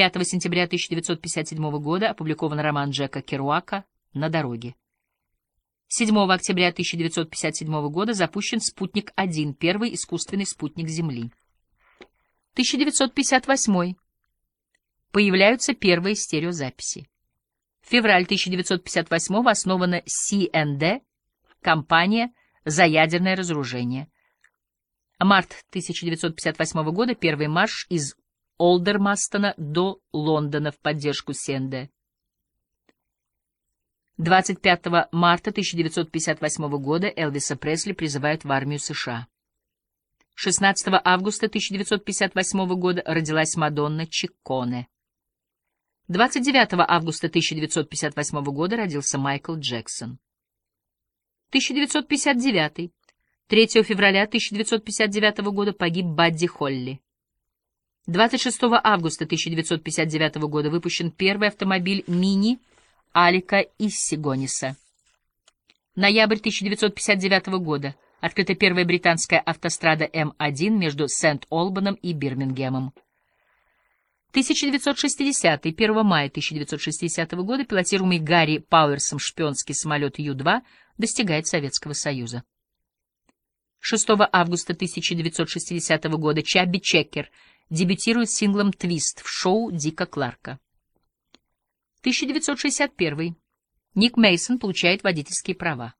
5 сентября 1957 года опубликован роман Джека Керуака «На дороге». 7 октября 1957 года запущен «Спутник-1», первый искусственный спутник Земли. 1958. Появляются первые стереозаписи. Февраль 1958 основана CND, компания за ядерное разоружение. Март 1958 года первый марш из Олдермастона до Лондона в поддержку CND. 25 марта 1958 года Элвиса Пресли призывают в армию США. 16 августа 1958 года родилась Мадонна Чикконе. 29 августа 1958 года родился Майкл Джексон. 1959. 3 февраля 1959 года погиб Бадди Холли. 26 августа 1959 года выпущен первый автомобиль «Мини» Алика Иссигониса. Ноябрь 1959 года. Открыта первая британская автострада М1 между Сент-Олбаном и Бирмингемом. 1960 1 мая 1960 года пилотируемый Гарри Пауэрсом шпионский самолет Ю-2 достигает Советского Союза. 6 августа 1960 года Чабби Чекер дебютирует синглом «Твист» в шоу Дика Кларка. 1961. Ник Мейсон получает водительские права.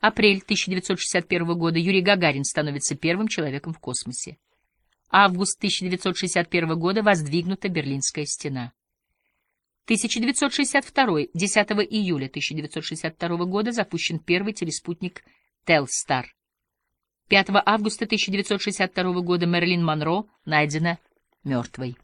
Апрель 1961 года Юрий Гагарин становится первым человеком в космосе. Август 1961 года воздвигнута Берлинская стена. 1962. 10 июля 1962 года запущен первый телеспутник Телстар. 5 августа 1962 года Мерлин Монро найдена мертвой.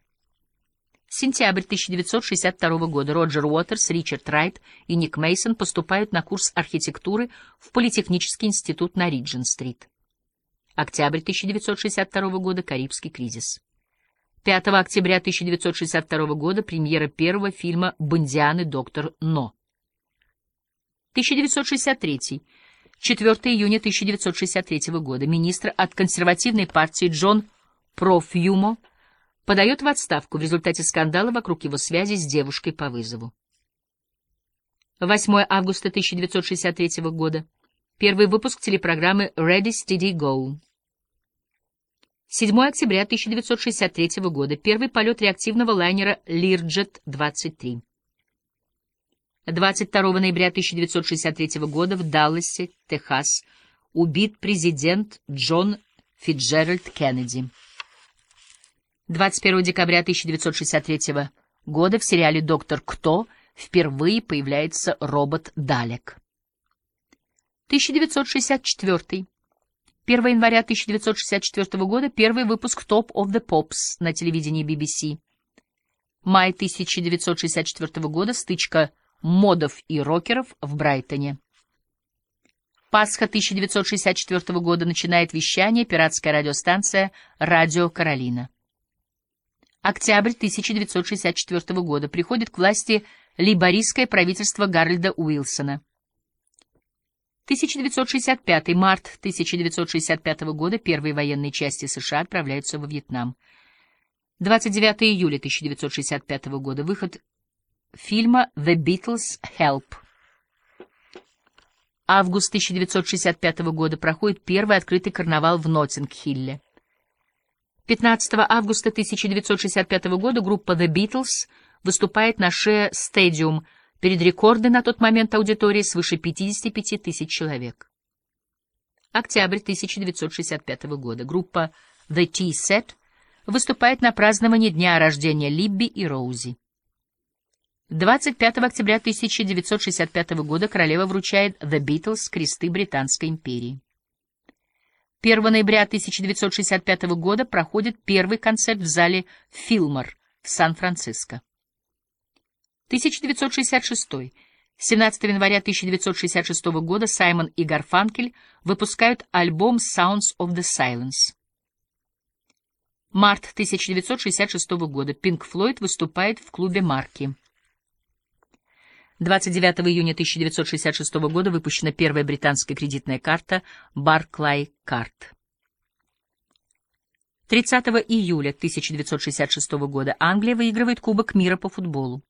Сентябрь 1962 года Роджер Уотерс, Ричард Райт и Ник Мейсон поступают на курс архитектуры в Политехнический институт на Риджин-стрит. Октябрь 1962 года Карибский кризис. 5 октября 1962 года премьера первого фильма «Бондиан и доктор Но». 1963. 4 июня 1963 года министр от консервативной партии Джон Профьюмо подает в отставку в результате скандала вокруг его связи с девушкой по вызову. 8 августа 1963 года. Первый выпуск телепрограммы Ready, Steady, Go. 7 октября 1963 года. Первый полет реактивного лайнера Learjet-23. 22 ноября 1963 года в Далласе, Техас, убит президент Джон Фитджеральд Кеннеди. 21 декабря 1963 года в сериале «Доктор Кто» впервые появляется робот Далек. 1964. 1 января 1964 года первый выпуск Top of the Pops на телевидении BBC. Май 1964 года стычка модов и рокеров в Брайтоне. Пасха 1964 года начинает вещание пиратская радиостанция «Радио Каролина». Октябрь 1964 года приходит к власти лейбористское правительство Гарольда Уилсона. 1965 март 1965 года первые военные части США отправляются во Вьетнам. 29 июля 1965 года выход фильма The Beatles Help. Август 1965 года проходит первый открытый карнавал в Ноттинг-Хилле. 15 августа 1965 года группа The Beatles выступает на Шея Стадиум перед рекордной на тот момент аудиторией свыше 55 тысяч человек. Октябрь 1965 года. Группа The Tea-Set выступает на праздновании дня рождения Либби и Роузи. 25 октября 1965 года королева вручает The Beatles кресты Британской империи. 1 ноября 1965 года проходит первый концерт в зале «Филмор» в Сан-Франциско. 1966. 17 января 1966 года Саймон и Гарфанкель выпускают альбом Sounds of the Silence. Март 1966 года Pink Floyd выступает в клубе Марки. 29 июня 1966 года выпущена первая британская кредитная карта Barclay Card. 30 июля 1966 года Англия выигрывает Кубок мира по футболу.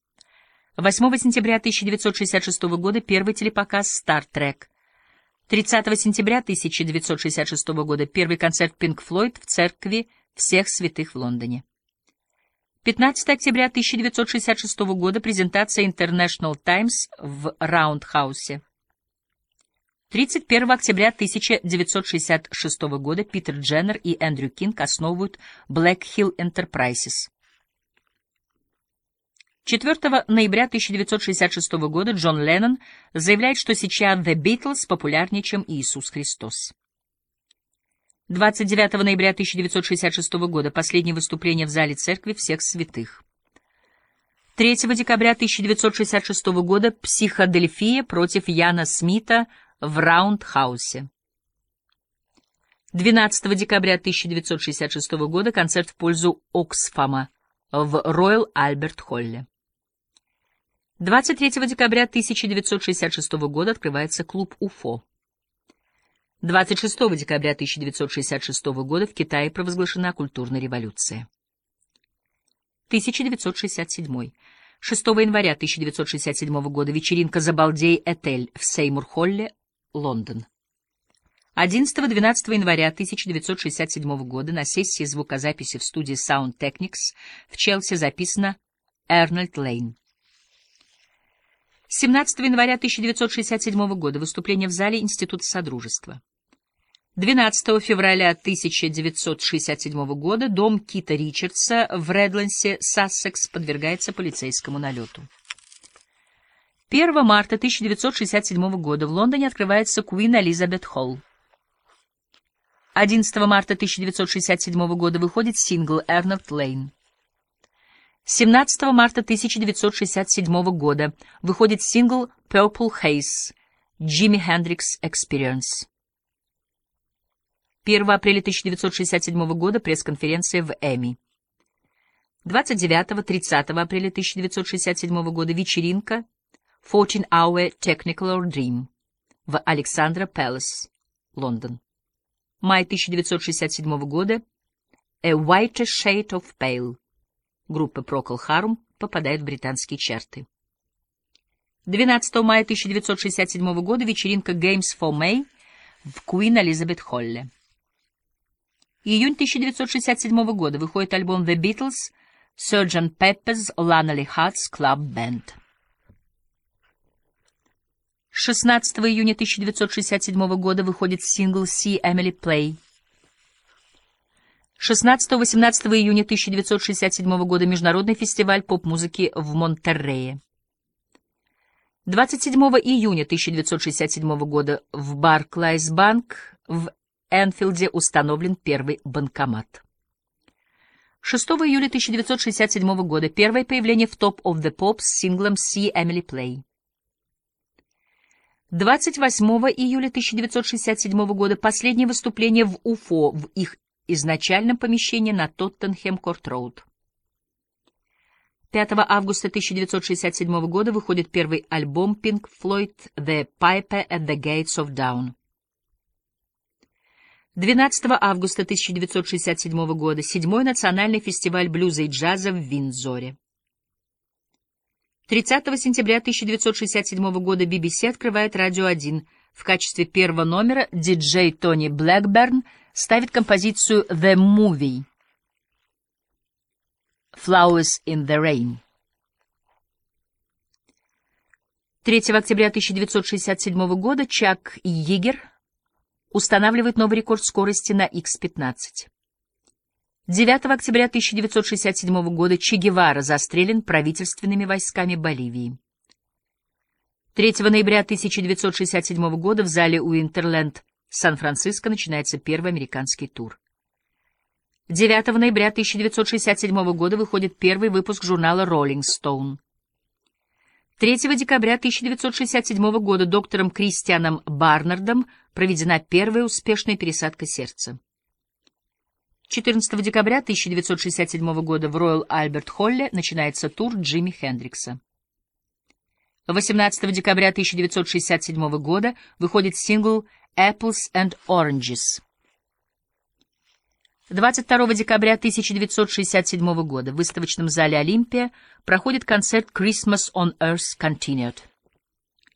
8 сентября 1966 года первый телепоказ «Стар Трек». 30 сентября 1966 года первый концерт Pink Floyd в церкви всех святых в Лондоне. 15 октября 1966 года презентация International Times в Раундхаусе. 31 октября 1966 года Питер Дженнер и Эндрю Кинг основывают Black Hill Enterprises. 4 ноября 1966 года Джон Леннон заявляет, что сейчас The Beatles популярнее, чем Иисус Христос. 29 ноября 1966 года последнее выступление в зале церкви всех святых. 3 декабря 1966 года психодельфия против Яна Смита в Раундхаусе. 12 декабря 1966 года концерт в пользу Оксфама в Роyal Альберт Холле. 23 декабря 1966 года открывается клуб УФО. 26 декабря 1966 года в Китае провозглашена культурная революция. 1967. 6 января 1967 года вечеринка «Забалдей Этель» в Сеймур-Холле, Лондон. 11-12 января 1967 года на сессии звукозаписи в студии Sound Technics в Челси записано «Эрнольд Лейн». 17 января 1967 года выступление в зале Института Содружества. 12 февраля 1967 года дом Кита Ричардса в Редленсе, Сассекс, подвергается полицейскому налету. 1 марта 1967 года в Лондоне открывается Queen Elizabeth Hall. 11 марта 1967 года выходит сингл «Эрнольд Лейн». 17 марта 1967 года выходит сингл Purple Haze Jimi Hendrix Experience. 1 апреля 1967 года пресс-конференция в Эми. 29-30 апреля 1967 года вечеринка 14 Hour Technicolor Dream в Александра Пэлас, Лондон. Май 1967 года A White Shade of Pale группы Procol Harum попадает в британские чарты. 12 мая 1967 года вечеринка Games for May в Queen Elizabeth Холле. Июнь 1967 года выходит альбом The Beatles Sgt. Pepper's Lonely Hearts Club Band. 16 июня 1967 года выходит сингл See Emily Play. 16-18 июня 1967 года Международный фестиваль поп-музыки в Монтеррее. 27 июня 1967 года в Барклайс-банк в Энфилде установлен первый банкомат. 6 июля 1967 года первое появление в Top of the Pops с синглом See Emily Play. 28 июля 1967 года последнее выступление в Уфо в их изначальном помещении на Тоттенхэм-Корт-Роуд. 5 августа 1967 года выходит первый альбом Pink Floyd «The Piper at the Gates of Dawn». 12 августа 1967 года седьмой национальный фестиваль блюза и джаза в Виндзоре. 30 сентября 1967 года BBC открывает «Радио 1». В качестве первого номера диджей Тони Блэкберн – ставит композицию «The Movie» «Flowers in the Rain». 3 октября 1967 года Чак Йигер устанавливает новый рекорд скорости на X-15. 9 октября 1967 года Че Гевара застрелен правительственными войсками Боливии. 3 ноября 1967 года в зале Уинтерленд Сан-Франциско начинается первый американский тур. 9 ноября 1967 года выходит первый выпуск журнала Rolling Stone. 3 декабря 1967 года доктором Кристианом Барнардом проведена первая успешная пересадка сердца. 14 декабря 1967 года в Royal Альберт Холле начинается тур Джимми Хендрикса. 18 декабря 1967 года выходит сингл Apples and Oranges. 22 декабря 1967 года в выставочном зале «Олимпия» проходит концерт «Christmas on Earth Continued».